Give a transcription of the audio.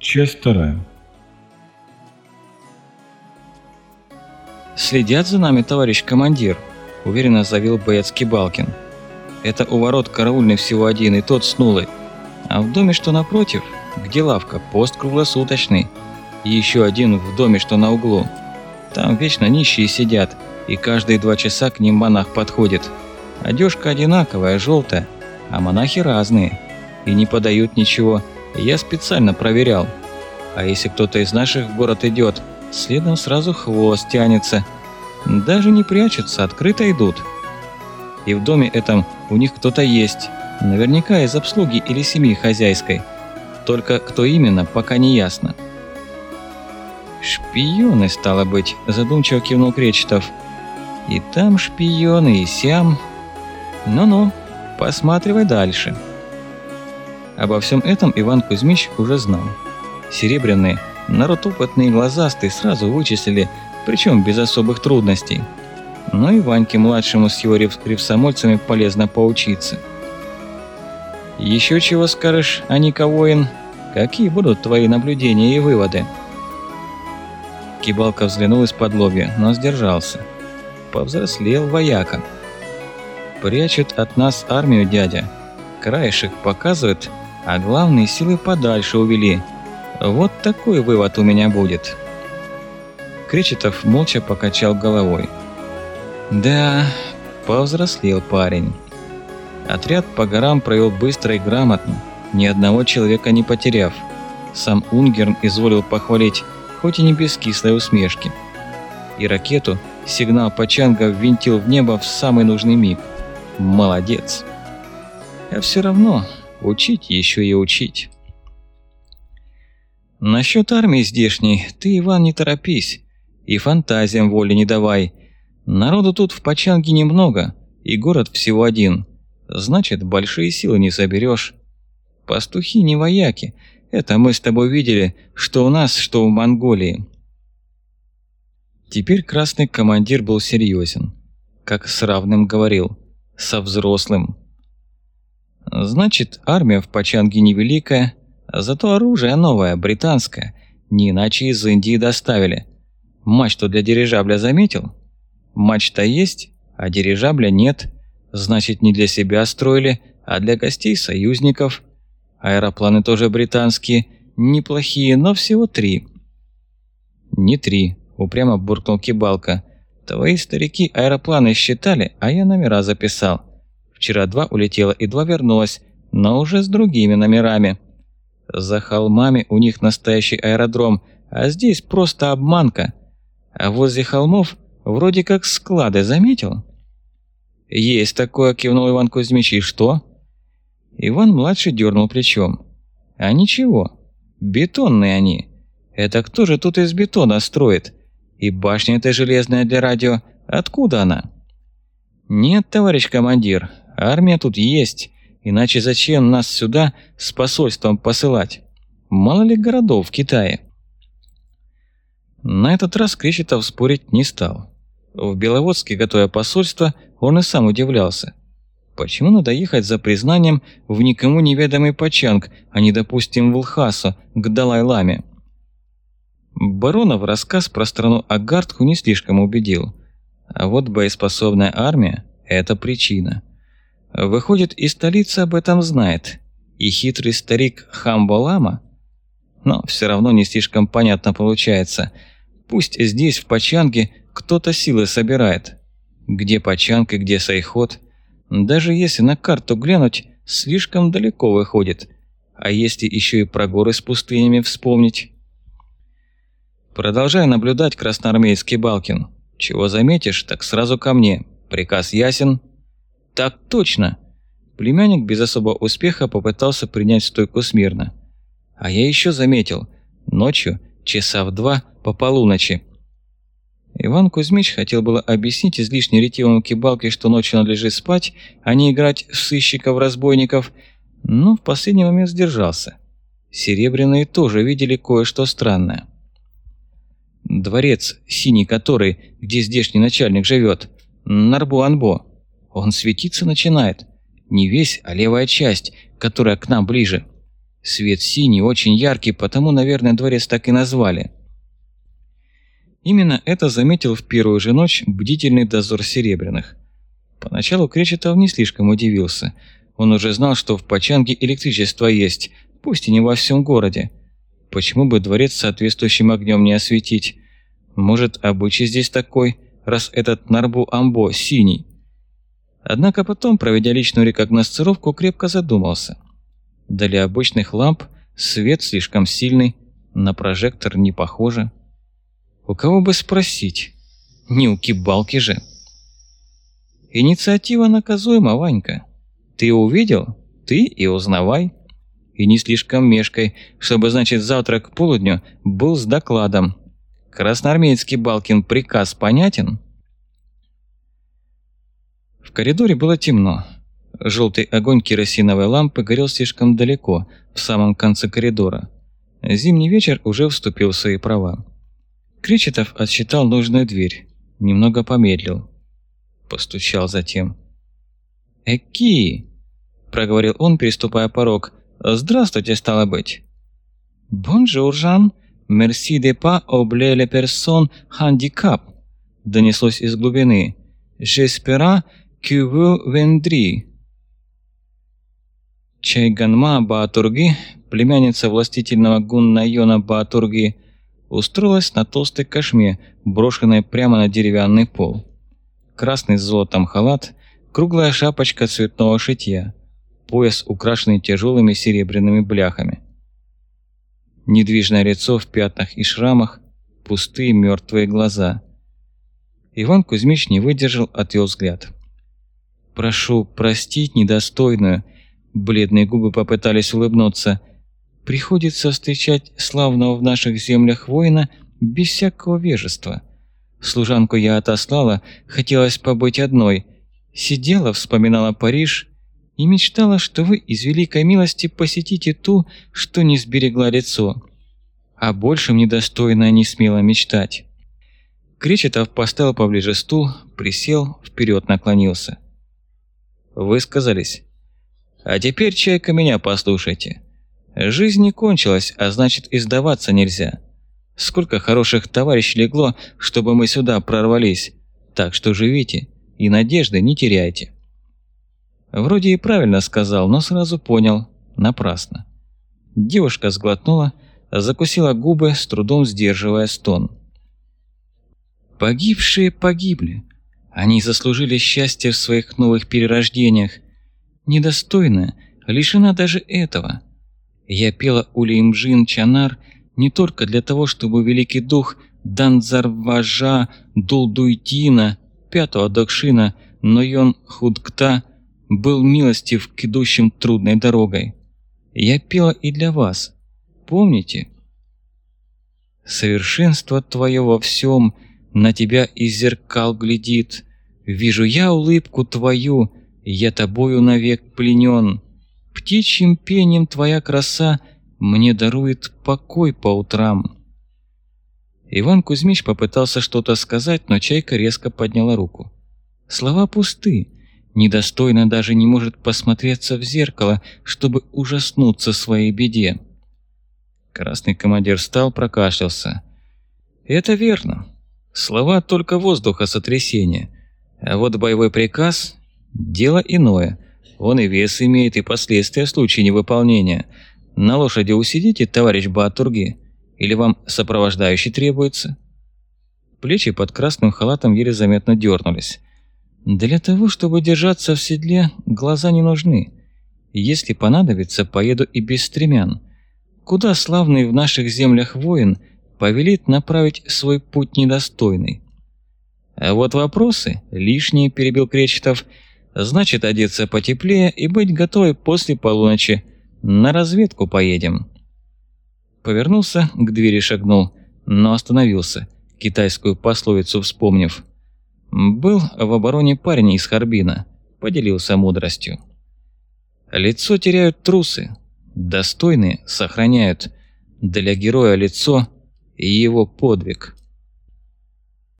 Часть вторая. «Следят за нами, товарищ командир», – уверенно заявил боец Кибалкин. «Это у ворот караульный всего один, и тот снулый. А в доме, что напротив, где лавка, пост круглосуточный. И еще один в доме, что на углу. Там вечно нищие сидят, и каждые два часа к ним монах подходит. Одежка одинаковая, желтая, а монахи разные. И не подают ничего, я специально проверял. А если кто-то из наших в город идет, следом сразу хвост тянется. Даже не прячутся, открыто идут. И в доме этом у них кто-то есть, наверняка из обслуги или семьи хозяйской. Только кто именно, пока не ясно. «Шпионы, стало быть», – задумчиво кивнул Кречетов. «И там шпионы, и сям. Ну-ну, посматривай дальше». Обо всем этом Иван Кузьмич уже знал. Серебряные, народ опытный и глазастый сразу вычислили, причем без особых трудностей. Но и Ваньке-младшему с его рев ревсомольцами полезно поучиться. «Еще чего скажешь, Аника Воин? Какие будут твои наблюдения и выводы?» Кибалка взглянул из-под лобья, но сдержался. Повзрослел вояка. «Прячут от нас армию, дядя. Краешек показывает, а главные силы подальше увели. Вот такой вывод у меня будет». Кречетов молча покачал головой. «Да, повзрослел парень. Отряд по горам провел быстро и грамотно, ни одного человека не потеряв. Сам Унгерн изволил похвалить, хоть и не без кислой усмешки. И ракету сигнал Пачанга ввинтил в небо в самый нужный миг. Молодец. А все равно учить еще и учить. Насчет армии здешней ты, Иван, не торопись. И фантазиям воли не давай. Народу тут в Пачанге немного, и город всего один. Значит, большие силы не соберешь. Пастухи не вояки. Это мы с тобой видели, что у нас, что в Монголии. Теперь красный командир был серьезен. Как с равным говорил. Со взрослым. Значит, армия в Пачанге невеликая, зато оружие новое, британское. Не иначе из Индии доставили. Мачту для дирижабля заметил? Мачта есть, а дирижабля нет. Значит, не для себя строили, а для гостей союзников. Аэропланы тоже британские, неплохие, но всего три. Не три, упрямо буркнул Кибалка. Твои старики аэропланы считали, а я номера записал. Вчера два улетело и два вернулось, но уже с другими номерами. За холмами у них настоящий аэродром, а здесь просто обманка. А возле холмов вроде как склады, заметил? «Есть такое», – кивнул Иван Кузьмич, – «и что?» Иван-младший дернул плечом. «А ничего, бетонные они. Это кто же тут из бетона строит? И башня эта железная для радио, откуда она?» «Нет, товарищ командир, Армия тут есть, иначе зачем нас сюда с посольством посылать? Мало ли городов в Китае. На этот раз Кречетов спорить не стал. В Беловодске, готовя посольство, он и сам удивлялся. Почему надо ехать за признанием в никому неведомый Пачанг, а не, допустим, в Лхасу, к Далай-Ламе? Баронов рассказ про страну Агартку не слишком убедил. А вот боеспособная армия – это причина. Выходит, и столица об этом знает. И хитрый старик Хамбалама? Но все равно не слишком понятно получается. Пусть здесь, в Пачанге, кто-то силы собирает. Где Пачанг и где Сайхот? Даже если на карту глянуть, слишком далеко выходит. А если еще и про горы с пустынями вспомнить? Продолжай наблюдать, красноармейский Балкин. Чего заметишь, так сразу ко мне. Приказ ясен? «Так точно!» Племянник без особого успеха попытался принять стойку смирно. А я еще заметил. Ночью, часа в два, по полуночи. Иван Кузьмич хотел было объяснить излишне ретивому кибалке, что ночью надлежит спать, а не играть в сыщиков-разбойников, но в последний момент сдержался. Серебряные тоже видели кое-что странное. Дворец, синий который, где здешний начальник живет, Нарбу-Анбо, он светиться начинает. Не весь, а левая часть, которая к нам ближе. Свет синий, очень яркий, потому, наверное, дворец так и назвали. Именно это заметил в первую же ночь бдительный дозор Серебряных. Поначалу Кречетов не слишком удивился. Он уже знал, что в Почанге электричество есть, пусть и не во всем городе. Почему бы дворец соответствующим огнем не осветить? Может, обычай здесь такой, раз этот Нарбу-Амбо синий? Однако потом, проведя личную рекогносцировку, крепко задумался. Для обычных ламп свет слишком сильный, на прожектор не похоже. У кого бы спросить? Не у кибалки же. Инициатива наказуема, Ванька. Ты увидел? Ты и узнавай. И не слишком мешкой, чтобы, значит, завтра к полудню был с докладом. Красноармейский Балкин приказ понятен? В коридоре было темно. Желтый огонь керосиновой лампы горел слишком далеко, в самом конце коридора. Зимний вечер уже вступил в свои права. Кречетов отсчитал нужную дверь, немного помедлил. Постучал затем. «Эки!» – проговорил он, переступая порог. «Здравствуйте, стало быть!» «Bonjour, Jean! Merci de pas oublier les personnes handicapées!» – донеслось из глубины. «J'espère vous viendrez!» Чайганма Баатурги, племянница властительного Гуннайона Баатурги, устроилась на толстой кошме, брошенной прямо на деревянный пол. Красный с золотом халат, круглая шапочка цветного шитья, пояс, украшенный тяжелыми серебряными бляхами. Недвижное лицо в пятнах и шрамах, пустые мертвые глаза. Иван Кузьмич не выдержал, отвел взгляд. «Прошу простить недостойную», Бледные губы попытались улыбнуться. Приходится встречать славного в наших землях воина без всякого вежества. Служанку я отослала, хотелось побыть одной. Сидела, вспоминала Париж и мечтала, что вы из великой милости посетите ту, что не сберегла лицо. А большем недостойно не смела мечтать. Кречетов поставил поближе стул, присел, вперед наклонился. «Высказались?» А теперь, чайка, меня послушайте. Жизнь не кончилась, а значит и сдаваться нельзя. Сколько хороших товарищей легло, чтобы мы сюда прорвались. Так что живите и надежды не теряйте. Вроде и правильно сказал, но сразу понял. Напрасно. Девушка сглотнула, закусила губы, с трудом сдерживая стон. Погибшие погибли. Они заслужили счастье в своих новых перерождениях, недостойная, лишена даже этого. Я пела Улеймджин Чанар не только для того, чтобы Великий Дух Данзарважа Дулдуйтина, пятого Докшина, Нойон Худкта был милостив к идущим трудной дорогой. Я пела и для вас. Помните? Совершенство твое во всем на тебя из зеркал глядит. Вижу я улыбку твою, я тобою навек пленен. Птичьим пением твоя краса мне дарует покой по утрам. Иван Кузьмич попытался что-то сказать, но Чайка резко подняла руку. Слова пусты. Недостойно даже не может посмотреться в зеркало, чтобы ужаснуться своей беде. Красный командир встал, прокашлялся. «Это верно. Слова только воздуха сотрясения. А вот боевой приказ Дело иное. Он и вес имеет, и последствия в случае невыполнения. На лошади усидите, товарищ Батурги, или вам сопровождающий требуется?» Плечи под красным халатом еле заметно дернулись. «Для того, чтобы держаться в седле, глаза не нужны. Если понадобится, поеду и без стремян. Куда славный в наших землях воин повелит направить свой путь недостойный?» «А вот вопросы, лишние», – перебил Кречетов, – Значит, одеться потеплее и быть готовой после полуночи. На разведку поедем. Повернулся, к двери шагнул, но остановился, китайскую пословицу вспомнив. Был в обороне парень из Харбина, поделился мудростью. Лицо теряют трусы, достойные сохраняют. Для героя лицо и его подвиг.